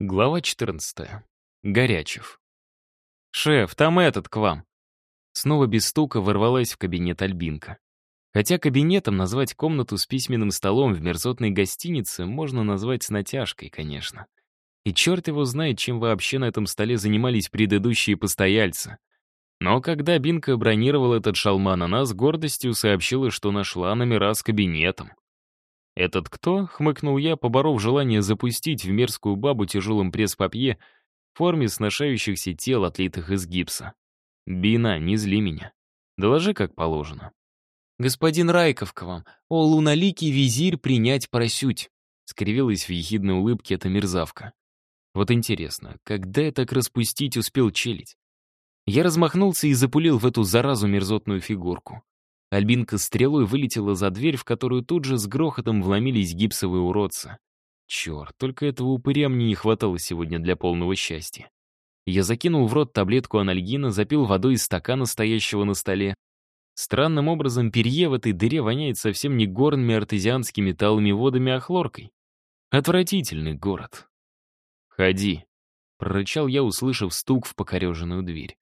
Глава 14. Горячев. «Шеф, там этот к вам!» Снова без стука ворвалась в кабинет Альбинка. Хотя кабинетом назвать комнату с письменным столом в мерзотной гостинице можно назвать с натяжкой, конечно. И черт его знает, чем вообще на этом столе занимались предыдущие постояльцы. Но когда Бинка бронировала этот шалман, она с гордостью сообщила, что нашла номера с кабинетом. «Этот кто?» — хмыкнул я, поборов желание запустить в мерзкую бабу тяжелым пресс-папье в форме сношающихся тел, отлитых из гипса. «Бина, не зли меня. Доложи, как положено». «Господин Райков к вам, о луналикий визирь принять просють!» — скривилась в ехидной улыбке эта мерзавка. «Вот интересно, когда я так распустить успел челить?» Я размахнулся и запулил в эту заразу мерзотную фигурку. Альбинка стрелой вылетела за дверь, в которую тут же с грохотом вломились гипсовые уродцы. Черт, только этого упыря мне не хватало сегодня для полного счастья. Я закинул в рот таблетку анальгина, запил водой из стакана, стоящего на столе. Странным образом перье в этой дыре воняет совсем не горными артезианскими талыми водами, а хлоркой. Отвратительный город. «Ходи», — прорычал я, услышав стук в покореженную дверь.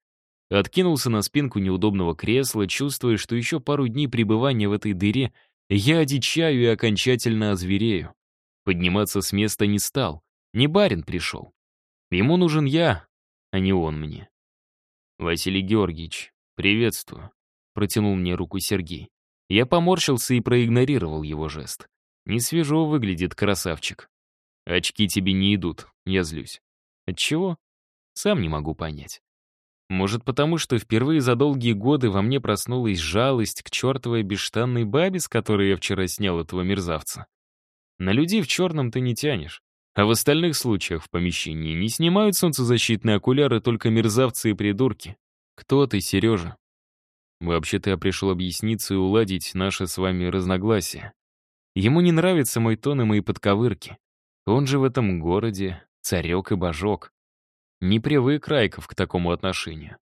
Откинулся на спинку неудобного кресла, чувствуя, что еще пару дней пребывания в этой дыре я одичаю и окончательно озверею. Подниматься с места не стал. Не барин пришел. Ему нужен я, а не он мне. «Василий Георгиевич, приветствую», — протянул мне руку Сергей. Я поморщился и проигнорировал его жест. Не свежо выглядит красавчик. «Очки тебе не идут», — я злюсь. «Отчего?» «Сам не могу понять». Может, потому что впервые за долгие годы во мне проснулась жалость к чертовой бесштанной бабе, с которой я вчера снял этого мерзавца. На людей в черном ты не тянешь. А в остальных случаях в помещении не снимают солнцезащитные окуляры только мерзавцы и придурки. Кто ты, Сережа? Вообще-то я пришел объясниться и уладить наши с вами разногласия. Ему не нравятся мой тон и мои подковырки. Он же в этом городе царек и божок. Не привык Райков к такому отношению.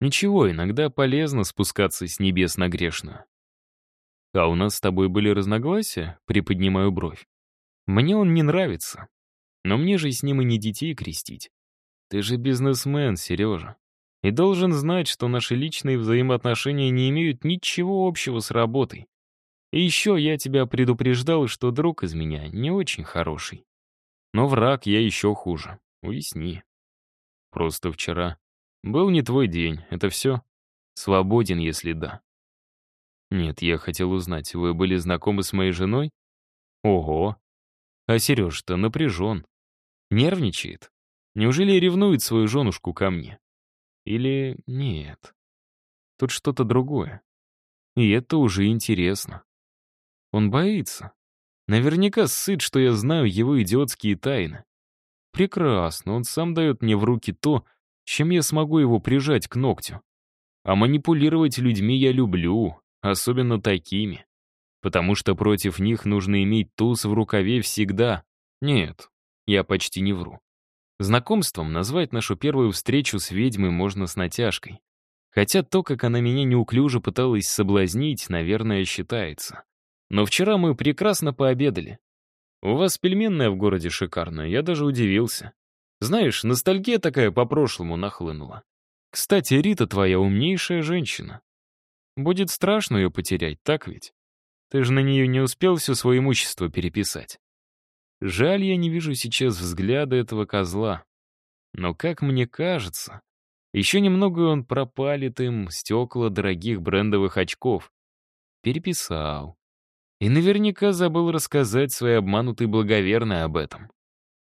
Ничего, иногда полезно спускаться с небес на грешно. А у нас с тобой были разногласия? Приподнимаю бровь. Мне он не нравится. Но мне же с ним и не детей крестить. Ты же бизнесмен, Сережа. И должен знать, что наши личные взаимоотношения не имеют ничего общего с работой. И еще я тебя предупреждал, что друг из меня не очень хороший. Но враг я еще хуже. Уясни. Просто вчера. Был не твой день, это все? Свободен, если да. Нет, я хотел узнать, вы были знакомы с моей женой? Ого. А Сережа-то напряжен. Нервничает. Неужели ревнует свою женушку ко мне? Или нет? Тут что-то другое. И это уже интересно. Он боится. Наверняка сыт, что я знаю его идиотские тайны. Прекрасно, он сам дает мне в руки то, чем я смогу его прижать к ногтю. А манипулировать людьми я люблю, особенно такими. Потому что против них нужно иметь туз в рукаве всегда. Нет, я почти не вру. Знакомством назвать нашу первую встречу с ведьмой можно с натяжкой. Хотя то, как она меня неуклюже пыталась соблазнить, наверное, считается. Но вчера мы прекрасно пообедали. У вас пельменная в городе шикарная, я даже удивился. Знаешь, ностальгия такая по-прошлому нахлынула. Кстати, Рита твоя умнейшая женщина. Будет страшно ее потерять, так ведь? Ты же на нее не успел все свое имущество переписать. Жаль, я не вижу сейчас взгляда этого козла. Но, как мне кажется, еще немного он пропалит им стекла дорогих брендовых очков. Переписал. И наверняка забыл рассказать своей обманутой благоверной об этом.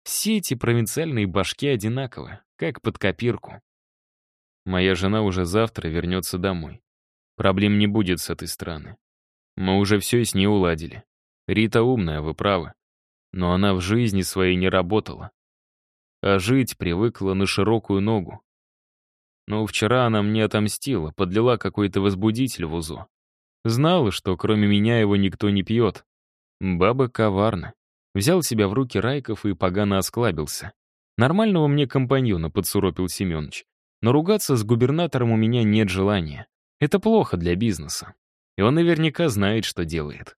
Все эти провинциальные башки одинаковы, как под копирку. Моя жена уже завтра вернется домой. Проблем не будет с этой стороны. Мы уже все с ней уладили. Рита умная, вы правы. Но она в жизни своей не работала. А жить привыкла на широкую ногу. Но вчера она мне отомстила, подлила какой-то возбудитель в УЗО. Знал, что кроме меня его никто не пьет. Баба коварна. Взял себя в руки Райков и погано осклабился. Нормального мне компаньона подсуропил Семенович. Но ругаться с губернатором у меня нет желания. Это плохо для бизнеса. И он наверняка знает, что делает.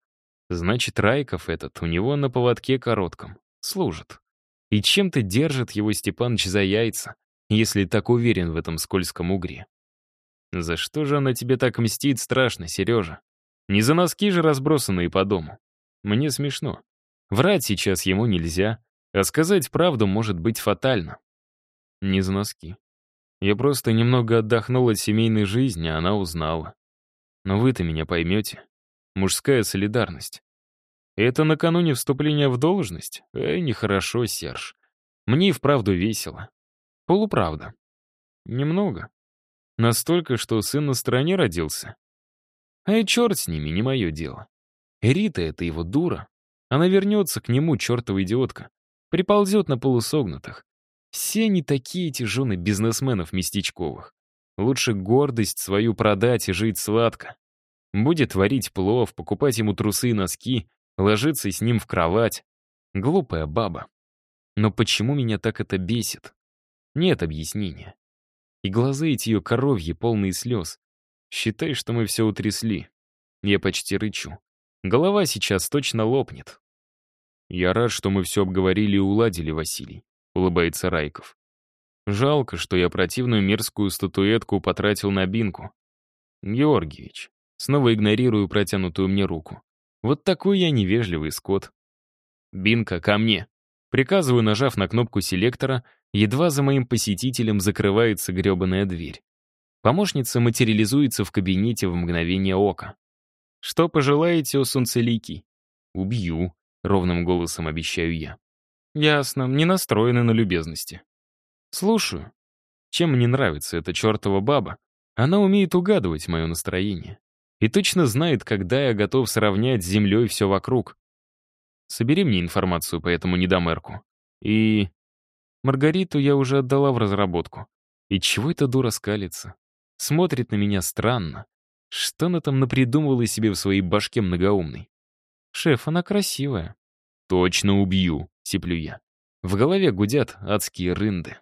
Значит, Райков этот у него на поводке коротком. Служит. И чем-то держит его Степаныч за яйца, если так уверен в этом скользком угре. «За что же она тебе так мстит, страшно, Сережа? Не за носки же разбросанные по дому. Мне смешно. Врать сейчас ему нельзя, а сказать правду может быть фатально». «Не за носки. Я просто немного отдохнул от семейной жизни, а она узнала. Но вы-то меня поймете. Мужская солидарность. Это накануне вступления в должность? Эй, нехорошо, Серж. Мне и вправду весело. Полуправда. Немного. Настолько, что сын на стороне родился. А и черт с ними, не мое дело. Рита — это его дура. Она вернется к нему, чертова идиотка. Приползет на полусогнутых. Все не такие эти жены бизнесменов местечковых. Лучше гордость свою продать и жить сладко. Будет варить плов, покупать ему трусы и носки, ложиться с ним в кровать. Глупая баба. Но почему меня так это бесит? Нет объяснения. И глаза эти ее коровьи, полные слез. Считай, что мы все утрясли. Я почти рычу. Голова сейчас точно лопнет. Я рад, что мы все обговорили и уладили, Василий, улыбается Райков. Жалко, что я противную мерзкую статуэтку потратил на бинку. Георгиевич, снова игнорирую протянутую мне руку. Вот такой я невежливый скот. Бинка, ко мне. Приказываю, нажав на кнопку селектора, Едва за моим посетителем закрывается грёбаная дверь. Помощница материализуется в кабинете в мгновение ока. «Что пожелаете, о солнцелики?» «Убью», — ровным голосом обещаю я. «Ясно, не настроены на любезности». «Слушаю. Чем мне нравится эта чертова баба? Она умеет угадывать мое настроение. И точно знает, когда я готов сравнять с землей все вокруг. Собери мне информацию по этому недомерку. И Маргариту я уже отдала в разработку. И чего эта дура скалится? Смотрит на меня странно. Что она там напридумывала себе в своей башке многоумной? «Шеф, она красивая». «Точно убью», — теплю я. В голове гудят адские рынды.